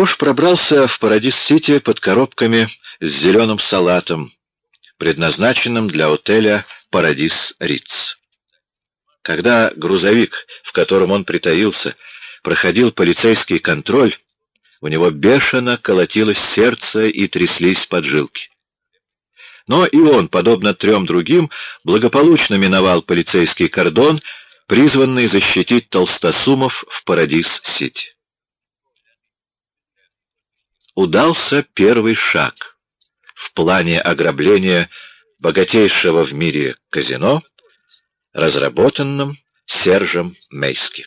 Уош пробрался в Парадис-Сити под коробками с зеленым салатом, предназначенным для отеля «Парадис Риц». Когда грузовик, в котором он притаился, проходил полицейский контроль, у него бешено колотилось сердце и тряслись поджилки. Но и он, подобно трем другим, благополучно миновал полицейский кордон, призванный защитить толстосумов в Парадис-Сити. Удался первый шаг в плане ограбления богатейшего в мире казино, разработанном Сержем Мейски.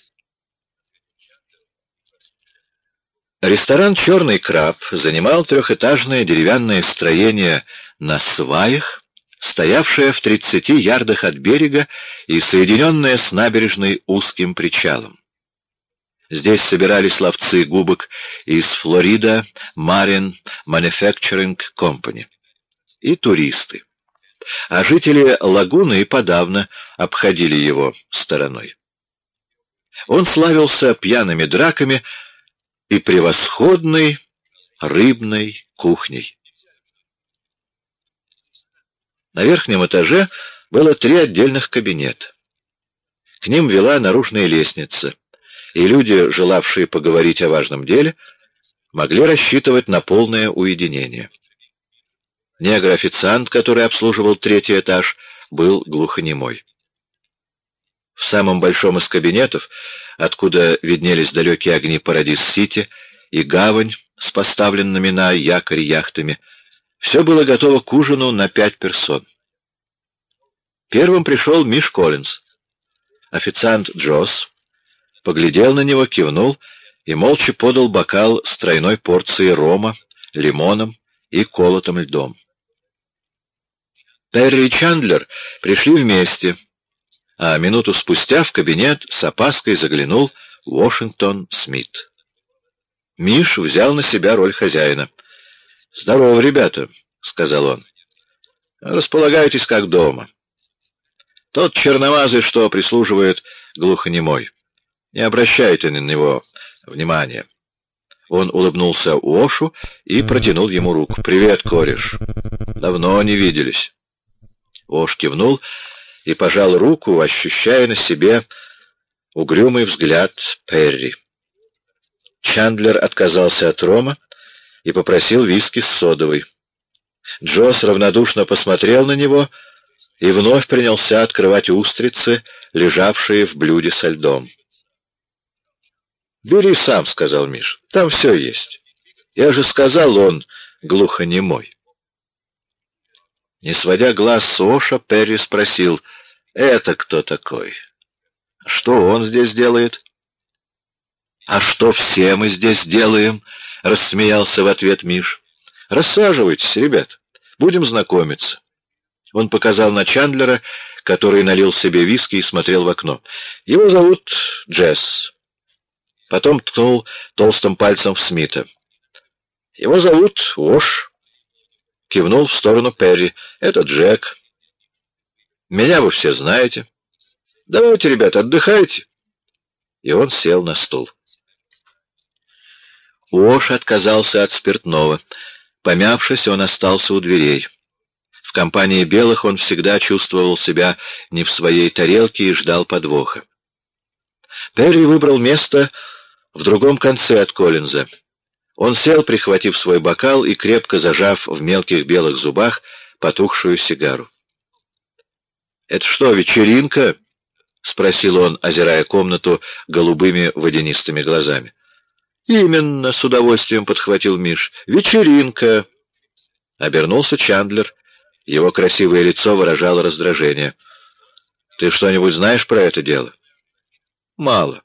Ресторан «Черный краб» занимал трехэтажное деревянное строение на сваях, стоявшее в 30 ярдах от берега и соединенное с набережной узким причалом. Здесь собирались ловцы губок из Флорида Marine Manufacturing Company и туристы. А жители лагуны и подавно обходили его стороной. Он славился пьяными драками, и превосходной рыбной кухней. На верхнем этаже было три отдельных кабинета. К ним вела наружная лестница, и люди, желавшие поговорить о важном деле, могли рассчитывать на полное уединение. Негр-официант, который обслуживал третий этаж, был глухонемой. В самом большом из кабинетов откуда виднелись далекие огни Парадис-Сити и гавань с поставленными на якорь яхтами. Все было готово к ужину на пять персон. Первым пришел Миш Коллинз. Официант Джосс поглядел на него, кивнул и молча подал бокал с тройной порцией рома, лимоном и колотым льдом. Перри и Чандлер пришли вместе — а минуту спустя в кабинет с опаской заглянул Вашингтон Смит. Миш взял на себя роль хозяина. «Здорово, ребята», — сказал он. «Располагайтесь как дома. Тот черновазый, что прислуживает глухонемой. Не обращайте на него внимания». Он улыбнулся Ошу и протянул ему руку. «Привет, кореш. Давно не виделись». Ош кивнул и пожал руку, ощущая на себе угрюмый взгляд Перри. Чандлер отказался от рома и попросил виски с содовой. Джосс равнодушно посмотрел на него и вновь принялся открывать устрицы, лежавшие в блюде со льдом. «Бери сам», — сказал Миш, — «там все есть. Я же сказал, он глухонемой». Не сводя глаз с Оша, Перри спросил, «Это кто такой? Что он здесь делает?» «А что все мы здесь делаем?» — рассмеялся в ответ Миш. «Рассаживайтесь, ребят, будем знакомиться». Он показал на Чандлера, который налил себе виски и смотрел в окно. «Его зовут Джесс». Потом ткнул толстым пальцем в Смита. «Его зовут Ош» кивнул в сторону Перри. «Это Джек. Меня вы все знаете. Давайте, ребята, отдыхайте». И он сел на стул. Уош отказался от спиртного. Помявшись, он остался у дверей. В компании белых он всегда чувствовал себя не в своей тарелке и ждал подвоха. Перри выбрал место в другом конце от Коллинза. Он сел, прихватив свой бокал и крепко зажав в мелких белых зубах потухшую сигару. «Это что, вечеринка?» — спросил он, озирая комнату голубыми водянистыми глазами. «Именно», — с удовольствием подхватил Миш. «Вечеринка!» Обернулся Чандлер. Его красивое лицо выражало раздражение. «Ты что-нибудь знаешь про это дело?» «Мало».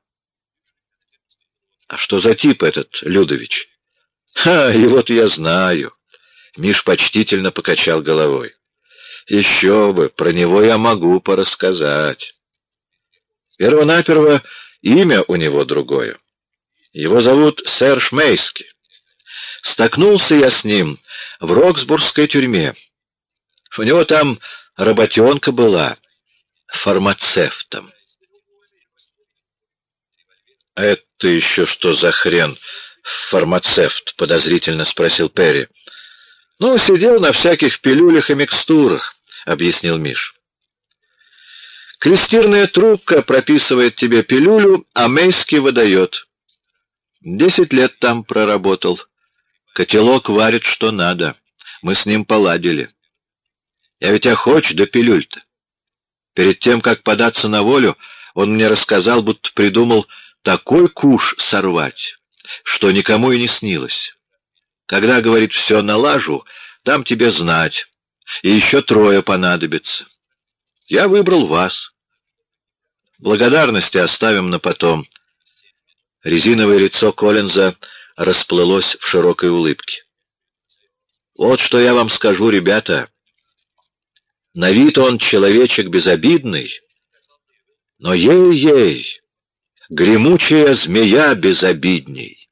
«А что за тип этот, Людович?» «Ха, вот я знаю!» Миш почтительно покачал головой. «Еще бы, про него я могу порассказать. Первонаперво имя у него другое. Его зовут Серж Мейски. Столкнулся я с ним в Роксбургской тюрьме. У него там работенка была, фармацевтом. «Это еще что за хрен?» фармацевт?» — подозрительно спросил Перри. «Ну, сидел на всяких пилюлях и микстурах», — объяснил Миш. «Клестирная трубка прописывает тебе пилюлю, а Мейский выдает. Десять лет там проработал. Котелок варит что надо. Мы с ним поладили. Я ведь охоч до пилюль-то. Перед тем, как податься на волю, он мне рассказал, будто придумал такой куш сорвать, что никому и не снилось. Когда, говорит, все налажу, дам тебе знать, и еще трое понадобится. Я выбрал вас. Благодарности оставим на потом. Резиновое лицо Коллинза расплылось в широкой улыбке. Вот что я вам скажу, ребята. На вид он человечек безобидный, но ей-ей, гремучая змея безобидней.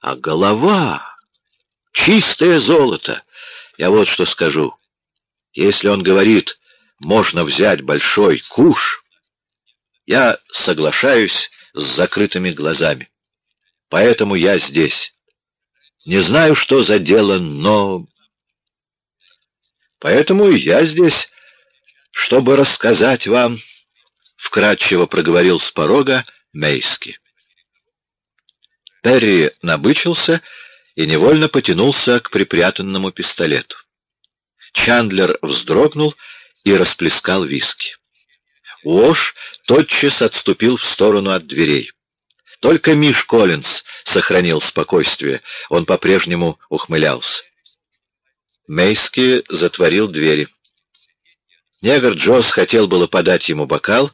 А голова — чистое золото. Я вот что скажу. Если он говорит, можно взять большой куш, я соглашаюсь с закрытыми глазами. Поэтому я здесь. Не знаю, что за дело, но... Поэтому я здесь, чтобы рассказать вам, — вкратчиво проговорил с порога Мейски. Перри набычился и невольно потянулся к припрятанному пистолету. Чандлер вздрогнул и расплескал виски. Уош тотчас отступил в сторону от дверей. Только Миш Коллинз сохранил спокойствие, он по-прежнему ухмылялся. Мейски затворил двери. Негр Джосс хотел было подать ему бокал,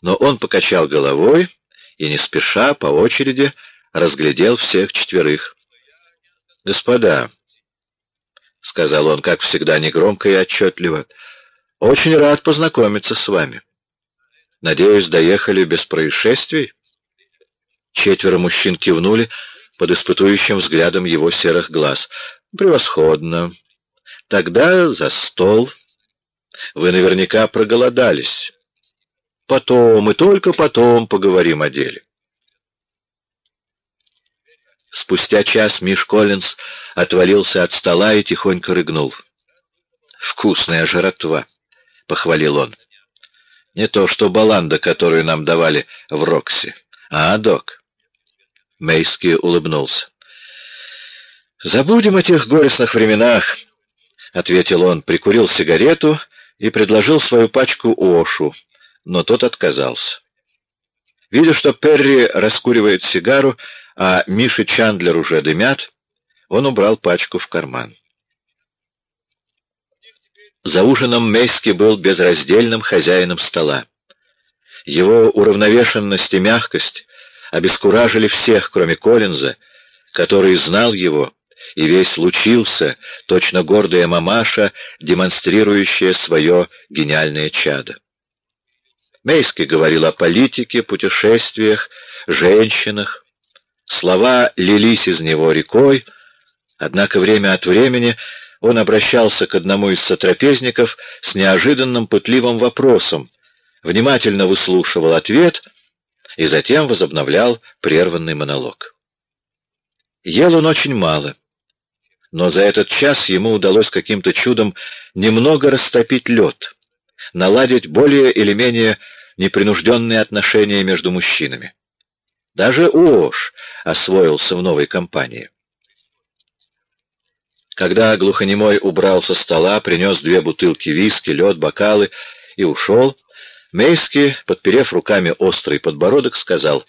но он покачал головой и, не спеша, по очереди, разглядел всех четверых. «Господа», — сказал он, как всегда, негромко и отчетливо, — «очень рад познакомиться с вами. Надеюсь, доехали без происшествий?» Четверо мужчин кивнули под испытующим взглядом его серых глаз. «Превосходно. Тогда за стол. Вы наверняка проголодались. Потом и только потом поговорим о деле». Спустя час Миш Коллинз отвалился от стола и тихонько рыгнул. «Вкусная жратва», — похвалил он. «Не то что баланда, которую нам давали в Роксе. А, док?» Мейски улыбнулся. «Забудем о тех горестных временах», — ответил он, прикурил сигарету и предложил свою пачку Ошу, но тот отказался. Видя, что Перри раскуривает сигару, а Миша Чандлер уже дымят, он убрал пачку в карман. За ужином Мейски был безраздельным хозяином стола. Его уравновешенность и мягкость обескуражили всех, кроме Коллинза, который знал его и весь лучился, точно гордая мамаша, демонстрирующая свое гениальное чадо. Мейски говорил о политике, путешествиях, женщинах. Слова лились из него рекой, однако время от времени он обращался к одному из сотрапезников с неожиданным пытливым вопросом, внимательно выслушивал ответ — и затем возобновлял прерванный монолог. Ел он очень мало, но за этот час ему удалось каким-то чудом немного растопить лед, наладить более или менее непринужденные отношения между мужчинами. Даже Уош освоился в новой компании. Когда глухонемой убрал со стола, принес две бутылки виски, лед, бокалы и ушел, Мейски, подперев руками острый подбородок, сказал,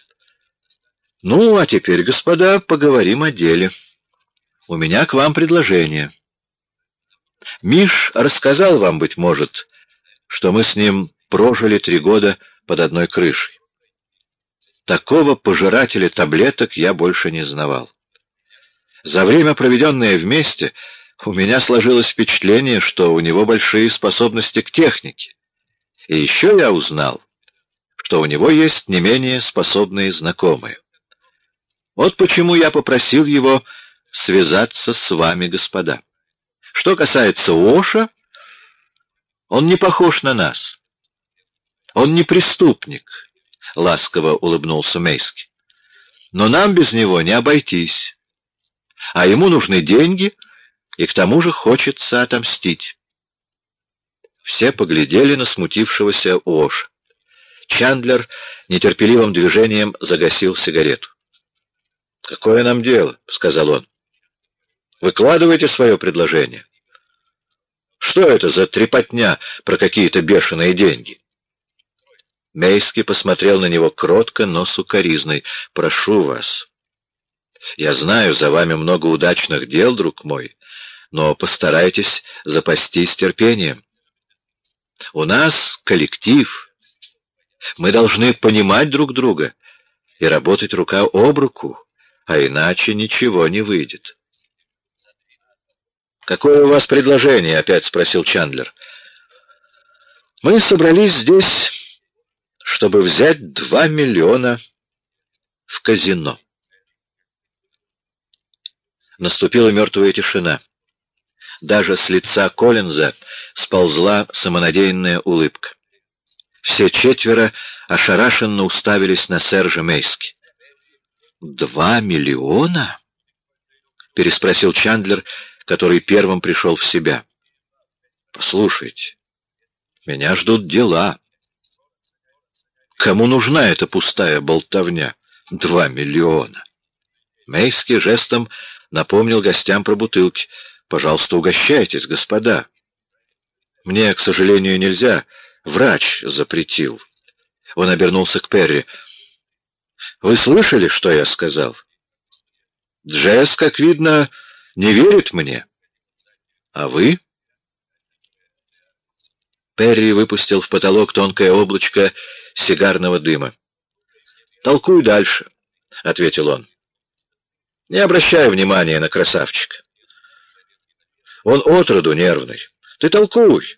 «Ну, а теперь, господа, поговорим о деле. У меня к вам предложение. Миш рассказал вам, быть может, что мы с ним прожили три года под одной крышей. Такого пожирателя таблеток я больше не знавал. За время, проведенное вместе, у меня сложилось впечатление, что у него большие способности к технике. И еще я узнал, что у него есть не менее способные знакомые. Вот почему я попросил его связаться с вами, господа. Что касается Оша, он не похож на нас. Он не преступник, — ласково улыбнулся Мейски. Но нам без него не обойтись. А ему нужны деньги, и к тому же хочется отомстить. Все поглядели на смутившегося Ош. Чандлер нетерпеливым движением загасил сигарету. «Какое нам дело?» — сказал он. «Выкладывайте свое предложение». «Что это за трепотня про какие-то бешеные деньги?» Мейский посмотрел на него кротко, но сукоризной. «Прошу вас. Я знаю, за вами много удачных дел, друг мой, но постарайтесь запастись терпением. У нас коллектив. Мы должны понимать друг друга и работать рука об руку, а иначе ничего не выйдет». «Какое у вас предложение?» — опять спросил Чандлер. «Мы собрались здесь чтобы взять два миллиона в казино. Наступила мертвая тишина. Даже с лица Коллинза сползла самонадеянная улыбка. Все четверо ошарашенно уставились на Сержа Мейски. «Два миллиона?» — переспросил Чандлер, который первым пришел в себя. «Послушайте, меня ждут дела». Кому нужна эта пустая болтовня? Два миллиона. Мейский жестом напомнил гостям про бутылки. «Пожалуйста, угощайтесь, господа». «Мне, к сожалению, нельзя. Врач запретил». Он обернулся к Перри. «Вы слышали, что я сказал?» «Джесс, как видно, не верит мне. А вы?» Перри выпустил в потолок тонкое облачко сигарного дыма. «Толкуй дальше», — ответил он. «Не обращай внимания на красавчика. Он отроду нервный. Ты толкуй.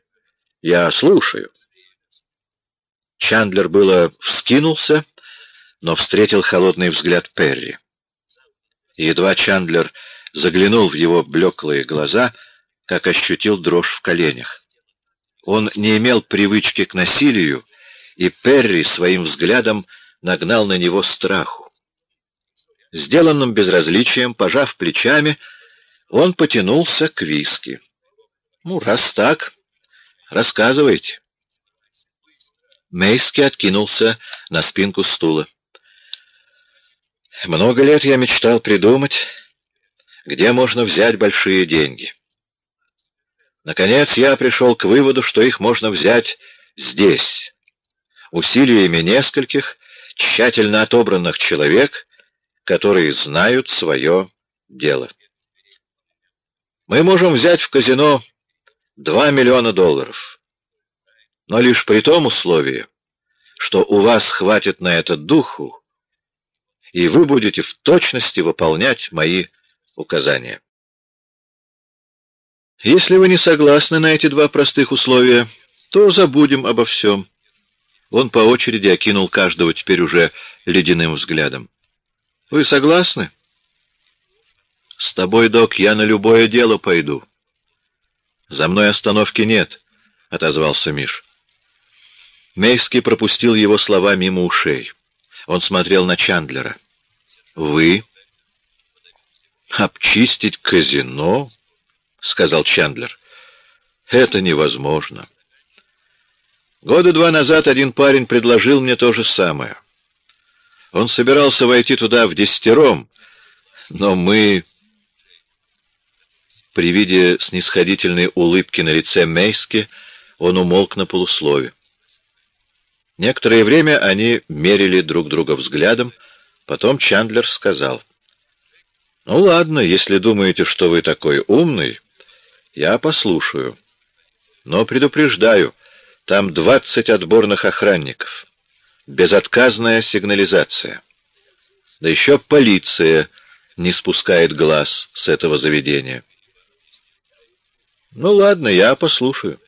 Я слушаю». Чандлер было вскинулся, но встретил холодный взгляд Перри. Едва Чандлер заглянул в его блеклые глаза, как ощутил дрожь в коленях. Он не имел привычки к насилию, и Перри своим взглядом нагнал на него страху. Сделанным безразличием, пожав плечами, он потянулся к виски. «Ну, раз так, рассказывайте». Мейски откинулся на спинку стула. «Много лет я мечтал придумать, где можно взять большие деньги. Наконец я пришел к выводу, что их можно взять здесь, усилиями нескольких тщательно отобранных человек, которые знают свое дело. Мы можем взять в казино 2 миллиона долларов, но лишь при том условии, что у вас хватит на это духу, и вы будете в точности выполнять мои указания. Если вы не согласны на эти два простых условия, то забудем обо всем. Он по очереди окинул каждого теперь уже ледяным взглядом. «Вы согласны?» «С тобой, док, я на любое дело пойду». «За мной остановки нет», — отозвался Миш. Мейский пропустил его слова мимо ушей. Он смотрел на Чандлера. «Вы?» «Обчистить казино?» — сказал Чандлер. «Это невозможно». Года два назад один парень предложил мне то же самое. Он собирался войти туда в десятером, но мы... При виде снисходительной улыбки на лице Мейски он умолк на полуслове. Некоторое время они мерили друг друга взглядом, потом Чандлер сказал, «Ну ладно, если думаете, что вы такой умный, я послушаю. Но предупреждаю, там двадцать отборных охранников. Безотказная сигнализация. Да еще полиция не спускает глаз с этого заведения. Ну ладно, я послушаю.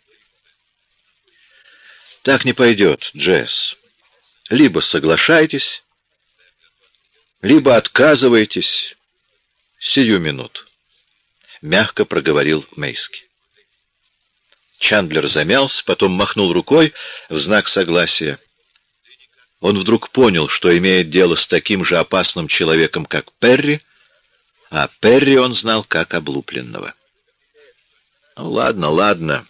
Так не пойдет, Джесс. Либо соглашайтесь, либо отказывайтесь сию минуту. Мягко проговорил Мейски. Чандлер замялся, потом махнул рукой в знак согласия. Он вдруг понял, что имеет дело с таким же опасным человеком, как Перри, а Перри он знал как облупленного. Ну, ладно, ладно,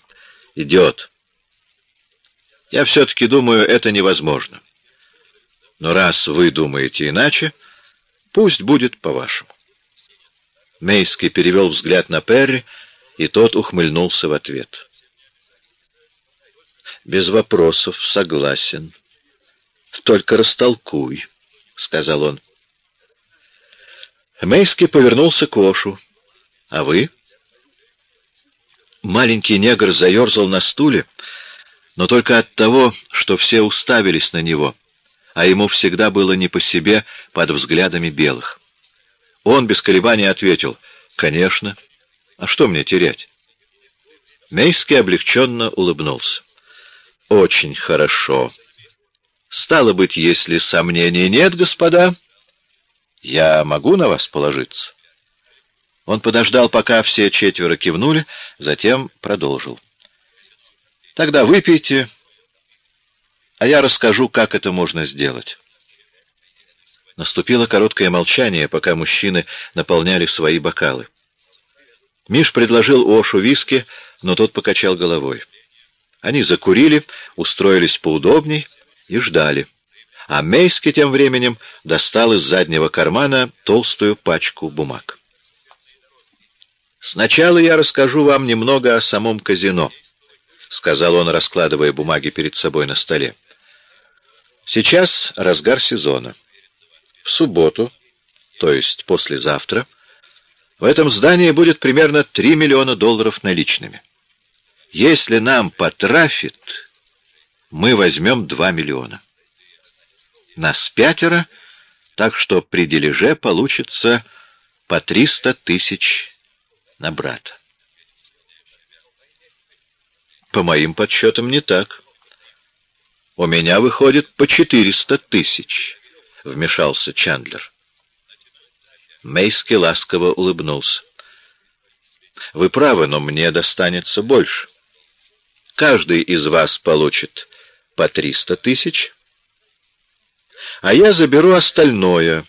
идет. Я все-таки думаю, это невозможно. Но раз вы думаете иначе, пусть будет по-вашему. Мейский перевел взгляд на Перри, и тот ухмыльнулся в ответ. «Без вопросов, согласен. Только растолкуй», — сказал он. Мейский повернулся к Ошу. «А вы?» Маленький негр заерзал на стуле, но только от того, что все уставились на него, а ему всегда было не по себе под взглядами белых. Он без колебаний ответил, «Конечно. А что мне терять?» Мейский облегченно улыбнулся. «Очень хорошо. Стало быть, если сомнений нет, господа, я могу на вас положиться?» Он подождал, пока все четверо кивнули, затем продолжил. «Тогда выпейте, а я расскажу, как это можно сделать». Наступило короткое молчание, пока мужчины наполняли свои бокалы. Миш предложил Ошу виски, но тот покачал головой. Они закурили, устроились поудобней и ждали. А Мейски тем временем достал из заднего кармана толстую пачку бумаг. «Сначала я расскажу вам немного о самом казино», — сказал он, раскладывая бумаги перед собой на столе. «Сейчас разгар сезона. В субботу, то есть послезавтра, в этом здании будет примерно 3 миллиона долларов наличными. Если нам потрафит, мы возьмем 2 миллиона. Нас пятеро, так что при дележе получится по 300 тысяч на брата. По моим подсчетам не так. У меня выходит по четыреста тысяч, — вмешался Чандлер. Мейски ласково улыбнулся. Вы правы, но мне достанется больше. Каждый из вас получит по триста тысяч, а я заберу остальное,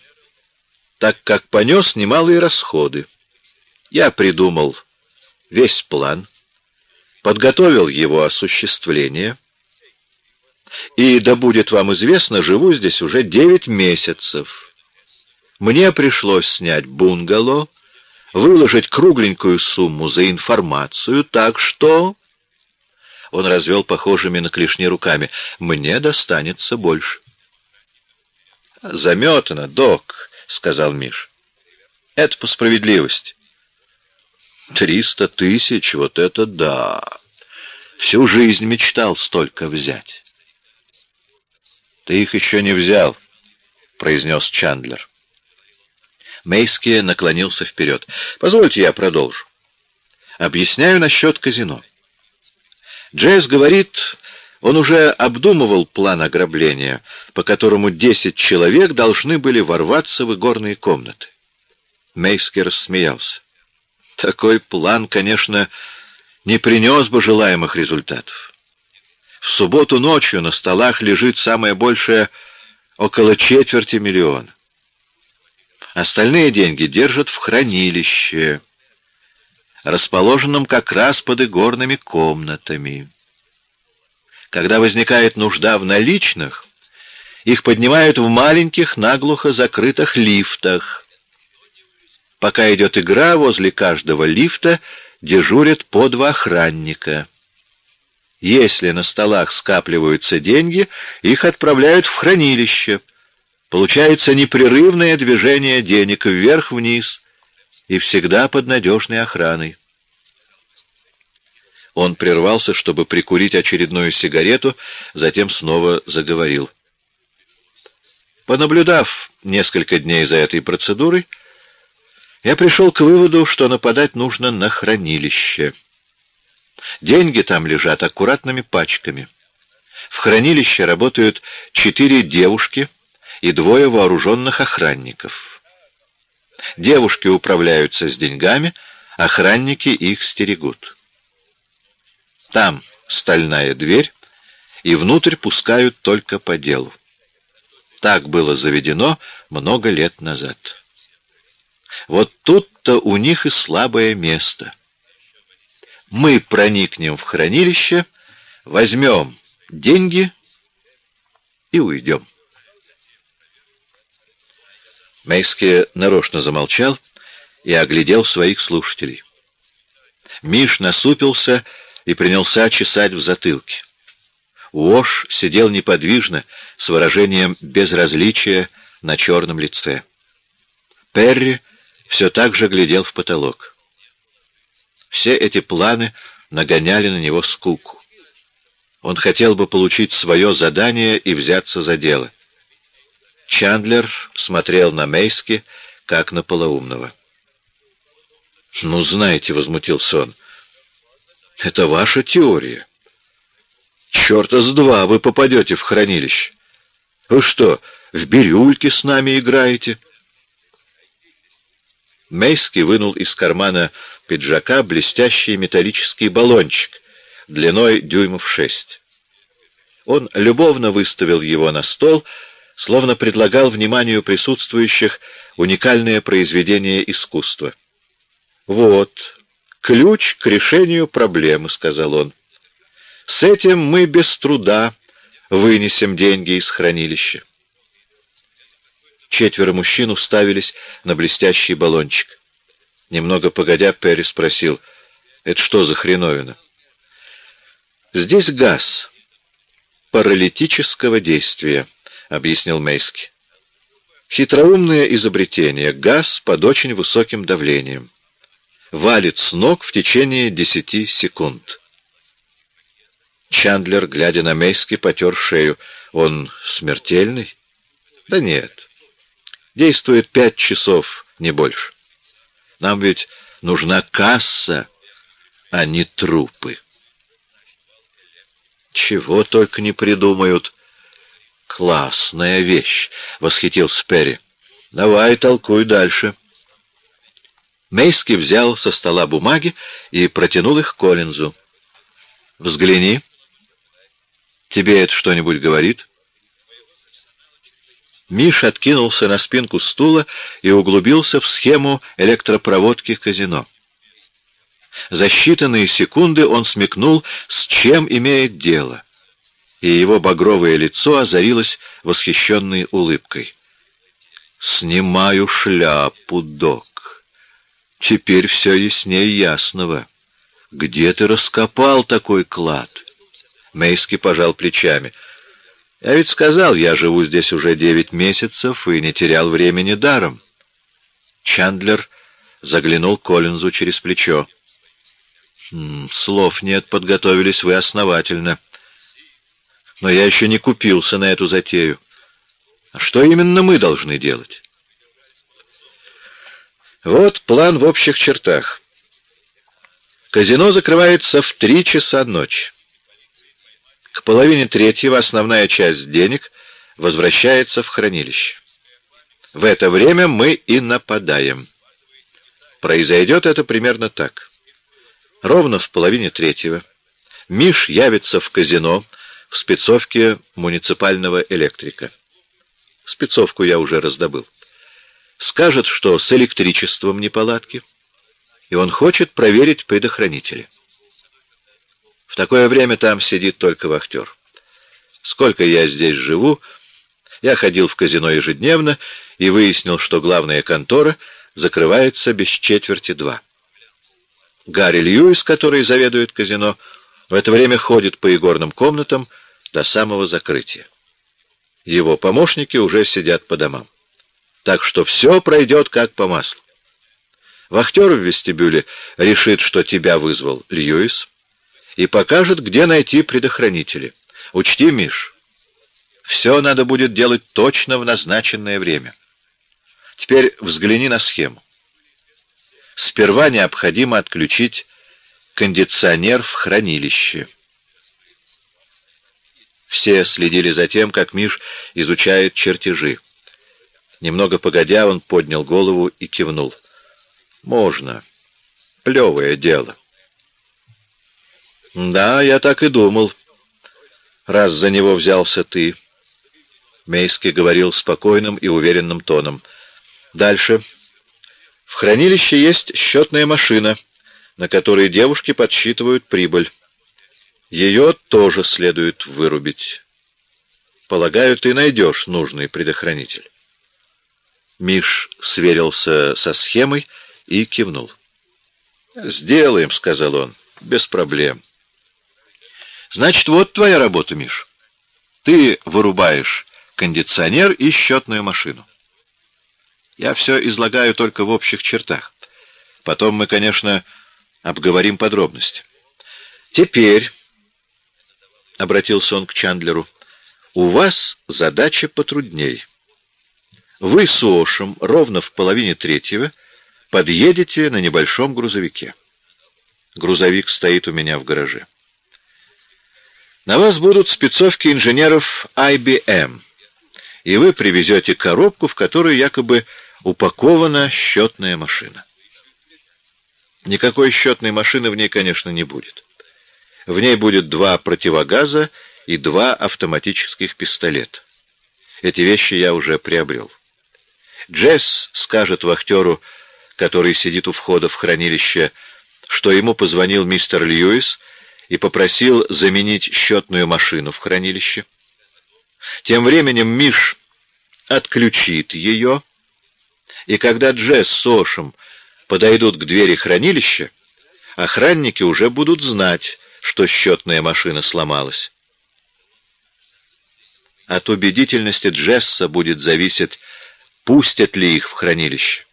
так как понес немалые расходы. Я придумал весь план, подготовил его осуществление, и, да будет вам известно, живу здесь уже девять месяцев. Мне пришлось снять бунгало, выложить кругленькую сумму за информацию, так что... Он развел похожими на клешни руками. «Мне достанется больше». «Заметано, док», — сказал Миш. «Это по справедливости. Триста тысяч, вот это да! Всю жизнь мечтал столько взять. Ты их еще не взял, произнес Чандлер. Мейски наклонился вперед. Позвольте я продолжу. Объясняю насчет казино. Джесс говорит, он уже обдумывал план ограбления, по которому десять человек должны были ворваться в игорные комнаты. Мейски рассмеялся. Такой план, конечно, не принес бы желаемых результатов. В субботу ночью на столах лежит самое большее около четверти миллиона. Остальные деньги держат в хранилище, расположенном как раз под игорными комнатами. Когда возникает нужда в наличных, их поднимают в маленьких наглухо закрытых лифтах, Пока идет игра, возле каждого лифта дежурят по два охранника. Если на столах скапливаются деньги, их отправляют в хранилище. Получается непрерывное движение денег вверх-вниз и всегда под надежной охраной. Он прервался, чтобы прикурить очередную сигарету, затем снова заговорил. Понаблюдав несколько дней за этой процедурой, я пришел к выводу, что нападать нужно на хранилище. Деньги там лежат аккуратными пачками. В хранилище работают четыре девушки и двое вооруженных охранников. Девушки управляются с деньгами, охранники их стерегут. Там стальная дверь, и внутрь пускают только по делу. Так было заведено много лет назад. Вот тут-то у них и слабое место. Мы проникнем в хранилище, возьмем деньги и уйдем. Мейски нарочно замолчал и оглядел своих слушателей. Миш насупился и принялся чесать в затылке. Уош сидел неподвижно, с выражением безразличия на черном лице. Перри все так же глядел в потолок. Все эти планы нагоняли на него скуку. Он хотел бы получить свое задание и взяться за дело. Чандлер смотрел на Мейски, как на полоумного. «Ну, знаете», — возмутился он, — «это ваша теория. Черта с два вы попадете в хранилище. Вы что, в бирюльке с нами играете?» Мейски вынул из кармана пиджака блестящий металлический баллончик длиной дюймов шесть. Он любовно выставил его на стол, словно предлагал вниманию присутствующих уникальное произведение искусства. «Вот, ключ к решению проблемы», — сказал он. «С этим мы без труда вынесем деньги из хранилища». Четверо мужчин уставились на блестящий баллончик. Немного погодя, Перри спросил, «Это что за хреновина?» «Здесь газ паралитического действия», — объяснил Мейски. «Хитроумное изобретение. Газ под очень высоким давлением. Валит с ног в течение десяти секунд». Чандлер, глядя на Мейски, потер шею. «Он смертельный?» «Да нет. Действует пять часов, не больше. Нам ведь нужна касса, а не трупы. Чего только не придумают. Классная вещь, — восхитился Перри. Давай, толкуй дальше. Мейски взял со стола бумаги и протянул их Коллинзу. Взгляни. Тебе это что-нибудь говорит? Миш откинулся на спинку стула и углубился в схему электропроводки казино. За считанные секунды он смекнул, с чем имеет дело, и его багровое лицо озарилось восхищенной улыбкой. «Снимаю шляпу, док. Теперь все яснее ясного. Где ты раскопал такой клад?» Мейски пожал плечами — я ведь сказал, я живу здесь уже девять месяцев и не терял времени даром. Чандлер заглянул Коллинзу через плечо. «Хм, «Слов нет, подготовились вы основательно. Но я еще не купился на эту затею. А что именно мы должны делать?» Вот план в общих чертах. Казино закрывается в три часа ночи. К половине третьего основная часть денег возвращается в хранилище. В это время мы и нападаем. Произойдет это примерно так. Ровно в половине третьего Миш явится в казино в спецовке муниципального электрика. Спецовку я уже раздобыл. Скажет, что с электричеством неполадки, и он хочет проверить предохранители. В такое время там сидит только вахтер. Сколько я здесь живу, я ходил в казино ежедневно и выяснил, что главная контора закрывается без четверти два. Гарри Льюис, который заведует казино, в это время ходит по игорным комнатам до самого закрытия. Его помощники уже сидят по домам. Так что все пройдет как по маслу. Вахтер в вестибюле решит, что тебя вызвал Льюис, и покажет, где найти предохранители. Учти, Миш, все надо будет делать точно в назначенное время. Теперь взгляни на схему. Сперва необходимо отключить кондиционер в хранилище. Все следили за тем, как Миш изучает чертежи. Немного погодя, он поднял голову и кивнул. «Можно. Плевое дело». «Да, я так и думал, раз за него взялся ты», — Мейский говорил спокойным и уверенным тоном. «Дальше. В хранилище есть счетная машина, на которой девушки подсчитывают прибыль. Ее тоже следует вырубить. Полагаю, ты найдешь нужный предохранитель. Миш сверился со схемой и кивнул. «Сделаем», — сказал он, — «без проблем». «Значит, вот твоя работа, Миш. Ты вырубаешь кондиционер и счетную машину. Я все излагаю только в общих чертах. Потом мы, конечно, обговорим подробности. Теперь, — обратился он к Чандлеру, — у вас задача потрудней. Вы с Ошем ровно в половине третьего подъедете на небольшом грузовике. Грузовик стоит у меня в гараже. На вас будут спецовки инженеров IBM, и вы привезете коробку, в которой якобы упакована счетная машина. Никакой счетной машины в ней, конечно, не будет. В ней будет два противогаза и два автоматических пистолета. Эти вещи я уже приобрел. Джесс скажет вахтеру, который сидит у входа в хранилище, что ему позвонил мистер Льюис и попросил заменить счетную машину в хранилище. Тем временем Миш отключит ее, и когда Джесс с Ошем подойдут к двери хранилища, охранники уже будут знать, что счетная машина сломалась. От убедительности Джесса будет зависеть, пустят ли их в хранилище.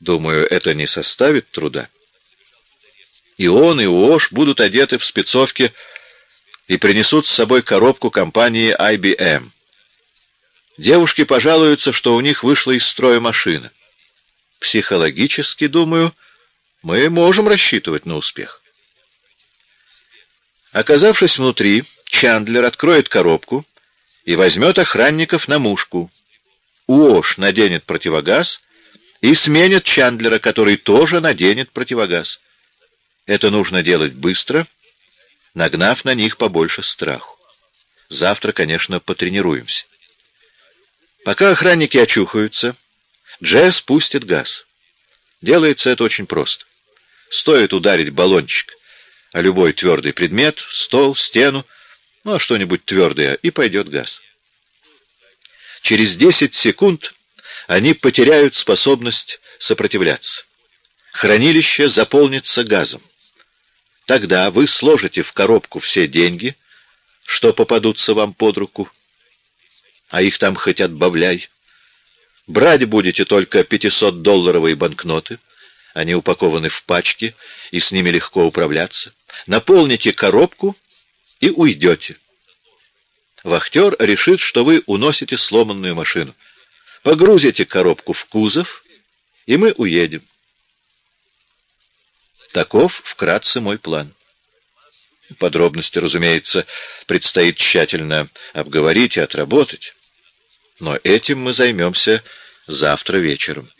Думаю, это не составит труда. И он, и Уош будут одеты в спецовки и принесут с собой коробку компании IBM. Девушки пожалуются, что у них вышла из строя машина. Психологически, думаю, мы можем рассчитывать на успех. Оказавшись внутри, Чандлер откроет коробку и возьмет охранников на мушку. Уош наденет противогаз и сменит Чандлера, который тоже наденет противогаз. Это нужно делать быстро, нагнав на них побольше страху. Завтра, конечно, потренируемся. Пока охранники очухаются, Джесс пустит газ. Делается это очень просто. Стоит ударить баллончик а любой твердый предмет, стол, стену, ну а что-нибудь твердое, и пойдет газ. Через 10 секунд они потеряют способность сопротивляться. Хранилище заполнится газом. Тогда вы сложите в коробку все деньги, что попадутся вам под руку, а их там хоть отбавляй. Брать будете только 500-долларовые банкноты, они упакованы в пачки, и с ними легко управляться. Наполните коробку и уйдете. Вахтер решит, что вы уносите сломанную машину. Погрузите коробку в кузов, и мы уедем. Таков вкратце мой план. Подробности, разумеется, предстоит тщательно обговорить и отработать. Но этим мы займемся завтра вечером.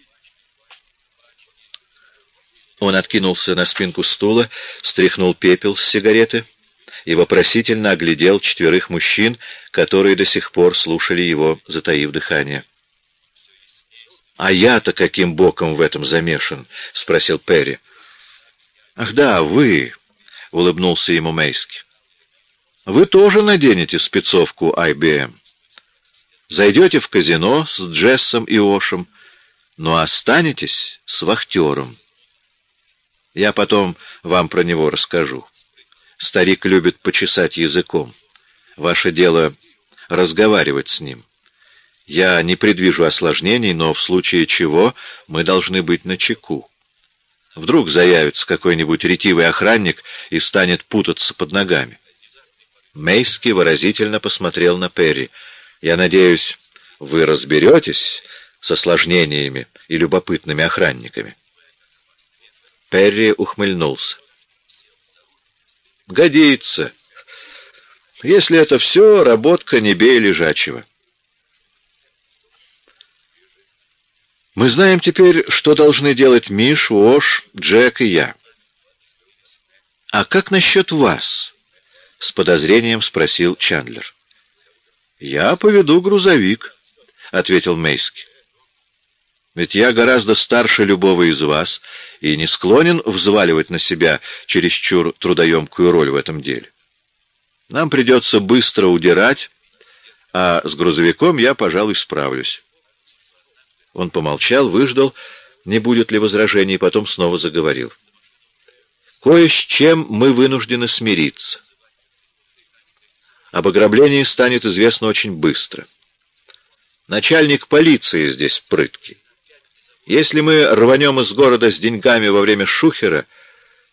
Он откинулся на спинку стула, стряхнул пепел с сигареты и вопросительно оглядел четверых мужчин, которые до сих пор слушали его, затаив дыхание. «А я-то каким боком в этом замешан?» — спросил Перри. «Ах да, вы!» — улыбнулся ему Мейски. «Вы тоже наденете спецовку IBM. Зайдете в казино с Джессом и Ошем, но останетесь с вахтером. Я потом вам про него расскажу. Старик любит почесать языком. Ваше дело — разговаривать с ним. Я не предвижу осложнений, но в случае чего мы должны быть начеку. Вдруг заявится какой-нибудь ретивый охранник и станет путаться под ногами. Мейски выразительно посмотрел на Перри. «Я надеюсь, вы разберетесь с осложнениями и любопытными охранниками?» Перри ухмыльнулся. «Годится. Если это все, работка не бей лежачего. Мы знаем теперь, что должны делать Миш, Уош, Джек и я. А как насчет вас? С подозрением спросил Чандлер. Я поведу грузовик, ответил Мейски. Ведь я гораздо старше любого из вас и не склонен взваливать на себя чересчур трудоемкую роль в этом деле. Нам придется быстро удирать, а с грузовиком я, пожалуй, справлюсь. Он помолчал, выждал, не будет ли возражений, потом снова заговорил. Кое с чем мы вынуждены смириться. Об ограблении станет известно очень быстро. Начальник полиции здесь прыткий. Если мы рванем из города с деньгами во время шухера,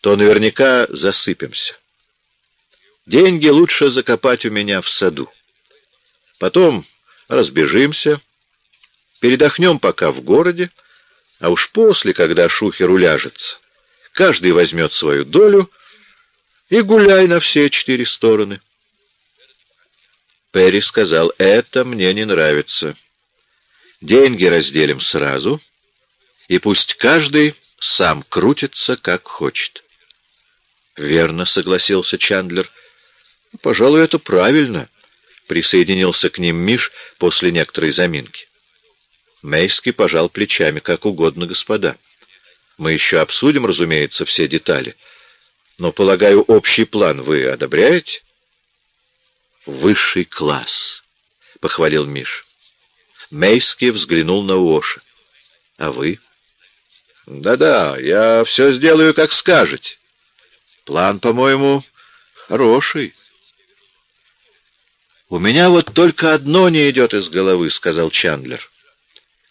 то наверняка засыпемся. Деньги лучше закопать у меня в саду. Потом разбежимся, передохнем пока в городе, а уж после, когда шухер уляжется, каждый возьмет свою долю и гуляй на все четыре стороны. Перри сказал, это мне не нравится. Деньги разделим сразу, и пусть каждый сам крутится, как хочет. Верно, согласился Чандлер. Пожалуй, это правильно, присоединился к ним Миш после некоторой заминки. Мейский пожал плечами, как угодно, господа. Мы еще обсудим, разумеется, все детали. Но, полагаю, общий план вы одобряете? Высший класс, — похвалил Миш. Мейский взглянул на Уоша. А вы? Да-да, я все сделаю, как скажете. План, по-моему, хороший. «У меня вот только одно не идет из головы», — сказал Чандлер.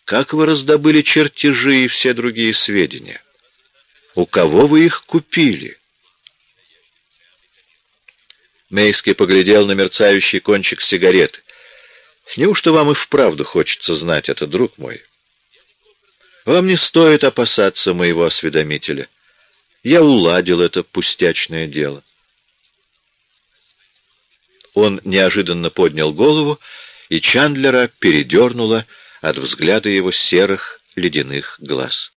«Как вы раздобыли чертежи и все другие сведения? У кого вы их купили?» Мейский поглядел на мерцающий кончик сигареты. «Неужто вам и вправду хочется знать это, друг мой? Вам не стоит опасаться моего осведомителя. Я уладил это пустячное дело». Он неожиданно поднял голову, и Чандлера передернуло от взгляда его серых ледяных глаз.